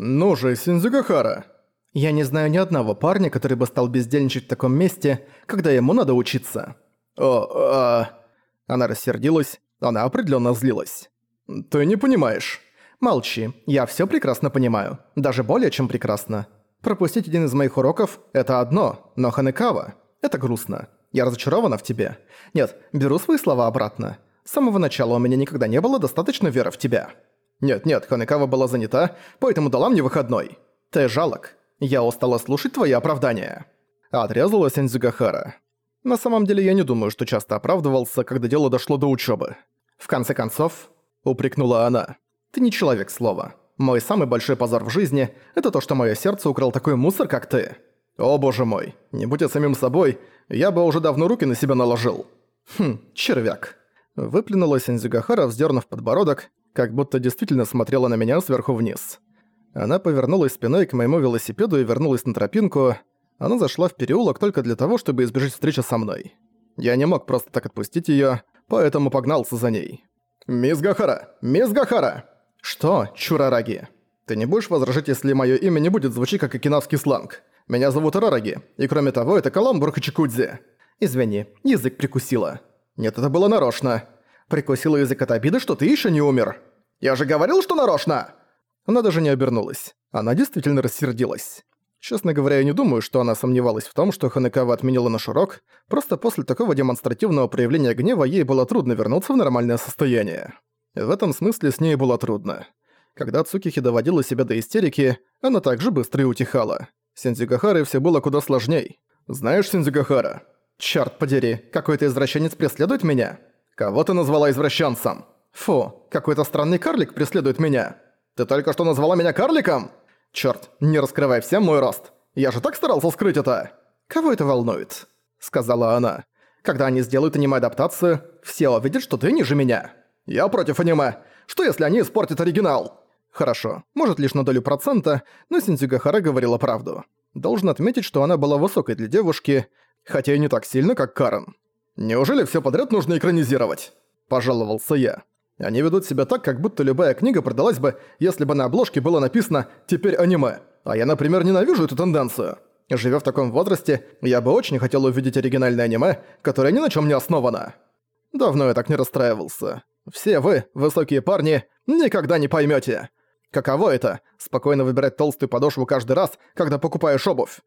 «Ну же, Синдзюгахара!» «Я не знаю ни одного парня, который бы стал бездельничать в таком месте, когда ему надо учиться». «О, а...» Она рассердилась, она определенно злилась. «Ты не понимаешь». «Молчи, я все прекрасно понимаю. Даже более чем прекрасно. Пропустить один из моих уроков – это одно, но Ханекава – это грустно. Я разочарована в тебе. Нет, беру свои слова обратно. С самого начала у меня никогда не было достаточно веры в тебя». «Нет-нет, Ханекава была занята, поэтому дала мне выходной. Ты жалок. Я устала слушать твои оправдания». Отрезала Сензюгахара. На самом деле я не думаю, что часто оправдывался, когда дело дошло до учебы. В конце концов, упрекнула она, ты не человек слова. Мой самый большой позор в жизни – это то, что мое сердце украл такой мусор, как ты. О боже мой, не будь я самим собой, я бы уже давно руки на себя наложил. Хм, червяк. Выплюнула Сензюгахара, вздернув подбородок, как будто действительно смотрела на меня сверху вниз. Она повернулась спиной к моему велосипеду и вернулась на тропинку. Она зашла в переулок только для того, чтобы избежать встречи со мной. Я не мог просто так отпустить её, поэтому погнался за ней. «Мисс Гахара! Мисс Гахара!» «Что, Чурараги? Ты не будешь возражать, если моё имя не будет звучать как окинавский сленг? Меня зовут Рараги, и кроме того, это Каламбур Хачикудзи». «Извини, язык прикусила». «Нет, это было нарочно». «Прикусила язык от обиды, что ты ещё не умер». «Я же говорил, что нарочно!» Она даже не обернулась. Она действительно рассердилась. Честно говоря, я не думаю, что она сомневалась в том, что Ханекава отменила наш урок, просто после такого демонстративного проявления гнева ей было трудно вернуться в нормальное состояние. В этом смысле с ней было трудно. Когда Цукихи доводила себя до истерики, она также быстро и утихала. Синдзюгахары все было куда сложней. «Знаешь, Синдзюгахара, чёрт подери, какой-то извращенец преследует меня? Кого ты назвала извращенцем? Фу, какой-то странный карлик преследует меня. Ты только что назвала меня карликом? Чёрт, не раскрывай всем мой рост. Я же так старался скрыть это. Кого это волнует? Сказала она. Когда они сделают аниме-адаптацию, все увидят, что ты ниже меня. Я против аниме. Что если они испортят оригинал? Хорошо, может лишь на долю процента, но Синтюгахара говорила правду. Должен отметить, что она была высокой для девушки, хотя и не так сильно, как Карен. Неужели все подряд нужно экранизировать? Пожаловался я. Они ведут себя так, как будто любая книга продалась бы, если бы на обложке было написано «теперь аниме». А я, например, ненавижу эту тенденцию. Живя в таком возрасте, я бы очень хотел увидеть оригинальное аниме, которое ни на чем не основано. Давно я так не расстраивался. Все вы, высокие парни, никогда не поймете. Каково это – спокойно выбирать толстую подошву каждый раз, когда покупаешь обувь?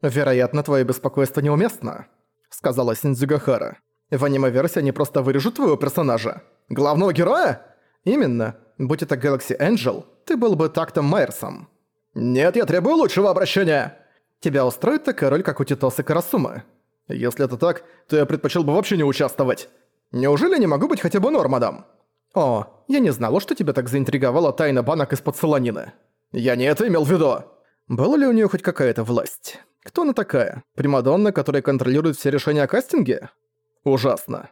Вероятно, твое беспокойство неуместно, сказала Синдзюгахара. В аниме-версии они просто вырежут твоего персонажа. Главного героя? Именно. Будь это Galaxy Angel, ты был бы тактом Майерсом. Нет, я требую лучшего обращения. Тебя устроит такая роль, как у Титоса Карасумы? Если это так, то я предпочел бы вообще не участвовать. Неужели не могу быть хотя бы Нормадом? О, я не знала, что тебя так заинтриговала тайна банок из-под солонины. Я не это имел в виду. Была ли у нее хоть какая-то власть? Кто она такая? Примадонна, которая контролирует все решения о кастинге? Ужасно.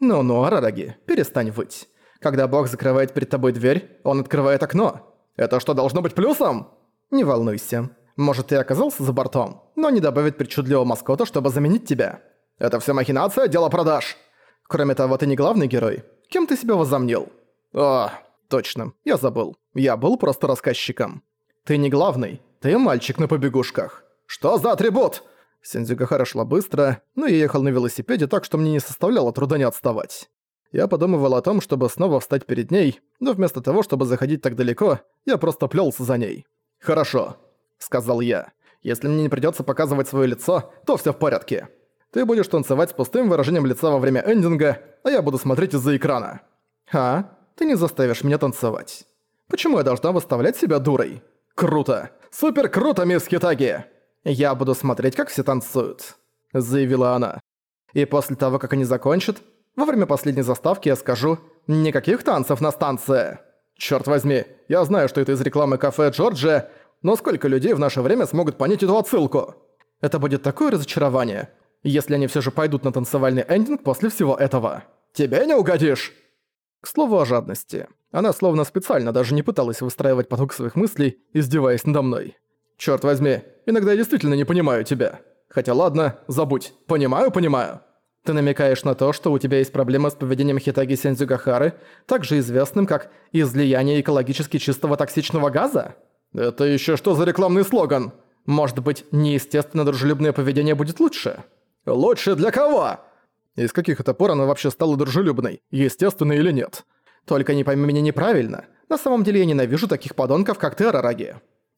«Ну-ну, Арараги, перестань выть. Когда бог закрывает перед тобой дверь, он открывает окно. Это что, должно быть плюсом?» «Не волнуйся. Может, ты оказался за бортом, но не добавит причудливого маскота, чтобы заменить тебя. Это все махинация, дело продаж. Кроме того, ты не главный герой. Кем ты себя возомнил?» «О, точно, я забыл. Я был просто рассказчиком. Ты не главный, ты мальчик на побегушках. Что за атрибут?» Синдзюгахара шла быстро, но я ехал на велосипеде так, что мне не составляло труда не отставать. Я подумывал о том, чтобы снова встать перед ней, но вместо того, чтобы заходить так далеко, я просто плелся за ней. «Хорошо», — сказал я. «Если мне не придётся показывать своё лицо, то всё в порядке. Ты будешь танцевать с пустым выражением лица во время эндинга, а я буду смотреть из-за экрана». «А? Ты не заставишь меня танцевать. Почему я должна выставлять себя дурой?» «Круто! Супер круто, мисс Хитаги!» «Я буду смотреть, как все танцуют», — заявила она. «И после того, как они закончат, во время последней заставки я скажу «Никаких танцев на станции!» Чёрт возьми, я знаю, что это из рекламы кафе Джорджия, но сколько людей в наше время смогут понять эту отсылку? Это будет такое разочарование, если они все же пойдут на танцевальный эндинг после всего этого. Тебе не угодишь!» К слову о жадности. Она словно специально даже не пыталась выстраивать поток своих мыслей, издеваясь надо мной. Черт возьми, иногда я действительно не понимаю тебя. Хотя ладно, забудь. Понимаю, понимаю. Ты намекаешь на то, что у тебя есть проблема с поведением Хитаги Сензюгахары, также известным как излияние экологически чистого токсичного газа? Это еще что за рекламный слоган? Может быть, неестественно дружелюбное поведение будет лучше? Лучше для кого? Из каких это пор она вообще стала дружелюбной, естественно или нет? Только не пойми меня неправильно. На самом деле я ненавижу таких подонков, как ты, Арараги.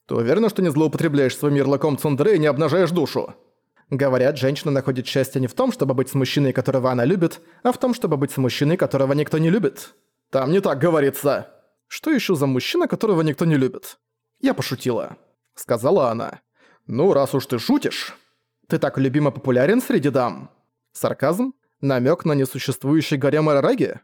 Ты уверена, что не злоупотребляешь своим ярлыком Цундеры и не обнажаешь душу? Говорят, женщина находит счастье не в том, чтобы быть с мужчиной, которого она любит, а в том, чтобы быть с мужчиной, которого никто не любит. Там не так говорится. Что еще за мужчина, которого никто не любит? Я пошутила. Сказала она. Ну, раз уж ты шутишь. Ты так любимо популярен среди дам. Сарказм? Намек на несуществующий гарем Арараги?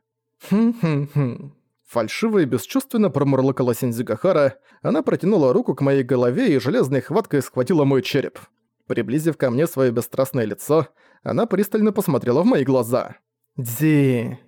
Хм-хм-хм. Фальшиво и бесчувственно промурлыкала Синдзюгахара, она протянула руку к моей голове и железной хваткой схватила мой череп. Приблизив ко мне свое бесстрастное лицо, она пристально посмотрела в мои глаза. «Дзи...»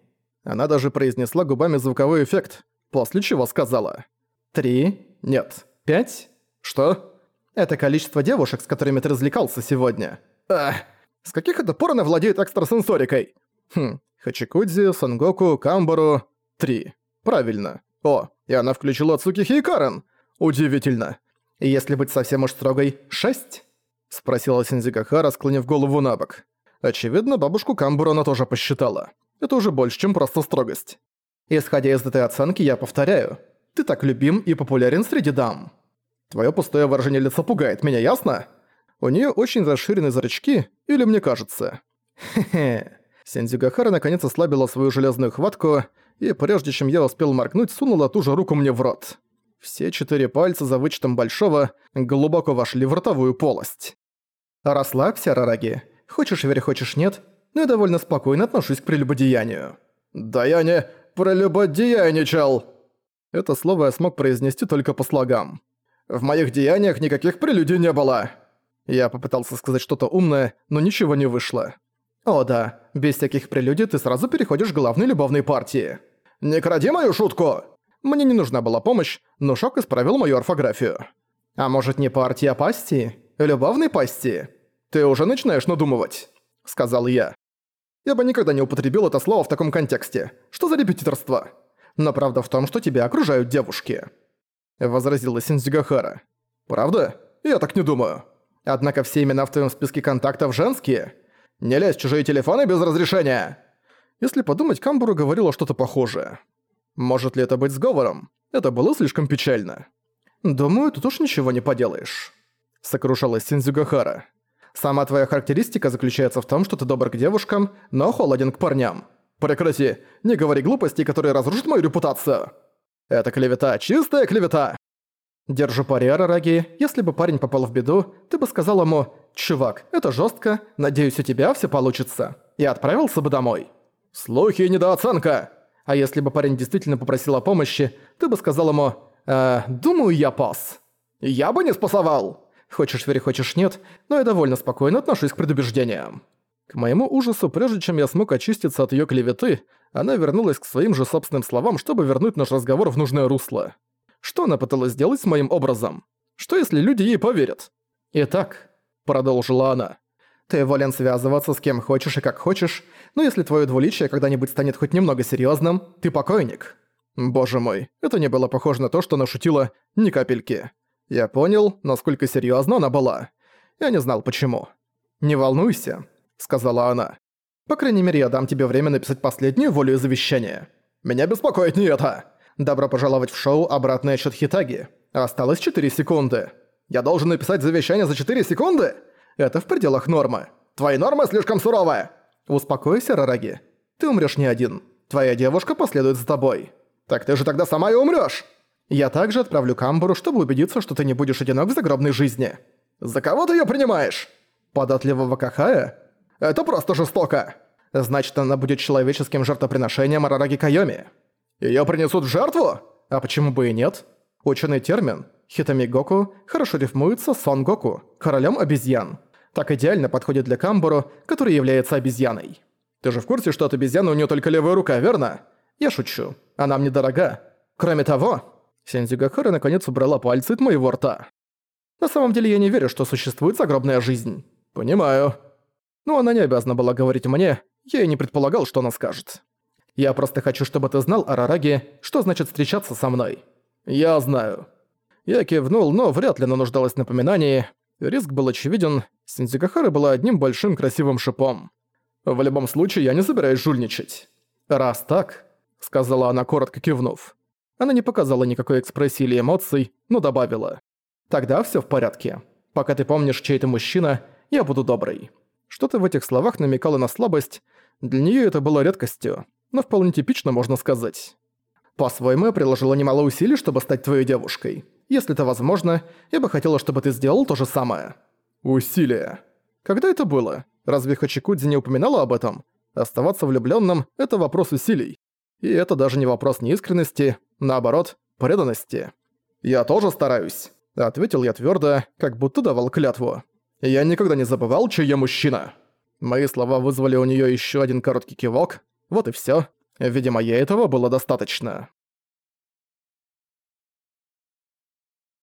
Она даже произнесла губами звуковой эффект, после чего сказала. «Три? Нет. Пять? Что? Это количество девушек, с которыми ты развлекался сегодня. Ах, с каких это пор она владеет экстрасенсорикой? Хм, Хачикудзи, Сангоку, Камбару... Три. Правильно. О, и она включила Цукихи и Карен. Удивительно. И если быть совсем уж строгой, шесть? Спросила Синдзигахара, склонив голову на бок. Очевидно, бабушку Камбуру она тоже посчитала. Это уже больше, чем просто строгость. Исходя из этой оценки, я повторяю. Ты так любим и популярен среди дам. Твоё пустое выражение лица пугает меня, ясно? У неё очень расширены зрачки, или мне кажется? Хе-хе. Синдзюгахара наконец ослабила свою железную хватку, и прежде чем я успел моргнуть, сунула ту же руку мне в рот. Все четыре пальца, за вычетом большого, глубоко вошли в ротовую полость. «Расслабься, Рараги. Хочешь верь, хочешь нет, но я довольно спокойно отношусь к прелюбодеянию». «Да я не прелюбодеяничал!» Это слово я смог произнести только по слогам. «В моих деяниях никаких прелюдий не было!» Я попытался сказать что-то умное, но ничего не вышло. «О да, без всяких прелюдий ты сразу переходишь к главной любовной партии». «Не кради мою шутку!» Мне не нужна была помощь, но Шок исправил мою орфографию. «А может не партия пасти? Любовной пасти? Ты уже начинаешь надумывать», — сказал я. Я бы никогда не употребил это слово в таком контексте. Что за репетиторство? Но правда в том, что тебя окружают девушки. Возразила Синдзюгахара. Правда? Я так не думаю. Однако все имена в твоем списке контактов женские. Не лезь в чужие телефоны без разрешения. Если подумать, Камбуру говорила что-то похожее. Может ли это быть сговором? Это было слишком печально. «Думаю, тут уж ничего не поделаешь», — сокрушалась Синдзюгахара. «Сама твоя характеристика заключается в том, что ты добр к девушкам, но холоден к парням. Прекрати, не говори глупостей, которые разрушат мою репутацию. Это клевета, чистая клевета!» Держу пари, Арараги, если бы парень попал в беду, ты бы сказал ему «Чувак, это жестко, надеюсь, у тебя все получится», и отправился бы домой. «Слухи и недооценка!» А если бы парень действительно попросил о помощи, ты бы сказал ему «Э, думаю, я пас». «Я бы не спасовал!» Хочешь верь, хочешь нет, но я довольно спокойно отношусь к предубеждениям. К моему ужасу, прежде чем я смог очиститься от её клеветы, она вернулась к своим же собственным словам, чтобы вернуть наш разговор в нужное русло. Что она пыталась сделать с моим образом? Что если люди ей поверят? «Итак», — продолжила она, ты волен связываться с кем хочешь и как хочешь, но если твое двуличие когда-нибудь станет хоть немного серьезным, ты покойник. Боже мой, это не было похоже на то, что она шутила ни капельки. Я понял, насколько серьезно она была. Я не знал почему. «Не волнуйся», — сказала она. «По крайней мере, я дам тебе время написать последнюю волю и завещание. Меня беспокоит не это. Добро пожаловать в шоу «Обратный отсчёт Хитаги». Осталось 4 секунды. Я должен написать завещание за 4 секунды?» Это в пределах нормы. Твои нормы слишком суровые. Успокойся, Рараги. Ты умрёшь не один. Твоя девушка последует за тобой. Так ты же тогда сама и умрёшь. Я также отправлю Камбуру, чтобы убедиться, что ты не будешь одинок в загробной жизни. За кого ты её принимаешь? Податливого Кахая? Это просто жестоко. Значит, она будет человеческим жертвоприношением Арараги Кайоми. Её принесут в жертву? А почему бы и нет? Ученый термин Хитамигоку хорошо рифмуется с Сон Гоку, королем обезьян так идеально подходит для Камбуру, который является обезьяной. Ты же в курсе, что от обезьяны у нее только левая рука, верно? Я шучу. Она мне дорога. Кроме того... Сензюгахара наконец убрала пальцы от моего рта. На самом деле я не верю, что существует загробная жизнь. Понимаю. Но она не обязана была говорить мне, я и не предполагал, что она скажет. Я просто хочу, чтобы ты знал, Арараги, что значит встречаться со мной. Я знаю. Я кивнул, но вряд ли она нуждалась в напоминании. Риск был очевиден, Синзикахара была одним большим красивым шипом. В любом случае, я не собираюсь жульничать. «Раз так», — сказала она, коротко кивнув. Она не показала никакой экспрессии или эмоций, но добавила. «Тогда всё в порядке. Пока ты помнишь, чей ты мужчина, я буду доброй». Что-то в этих словах намекало на слабость. Для неё это было редкостью, но вполне типично, можно сказать. «По-своему, я приложила немало усилий, чтобы стать твоей девушкой. Если это возможно, я бы хотела, чтобы ты сделал то же самое». «Усилия». Когда это было? Разве Хачикудзи не упоминала об этом? Оставаться влюблённым – это вопрос усилий. И это даже не вопрос неискренности, наоборот, преданности. «Я тоже стараюсь», — ответил я твёрдо, как будто давал клятву. «Я никогда не забывал, чей я мужчина». Мои слова вызвали у неё ещё один короткий кивок. Вот и всё. Видимо, ей этого было достаточно.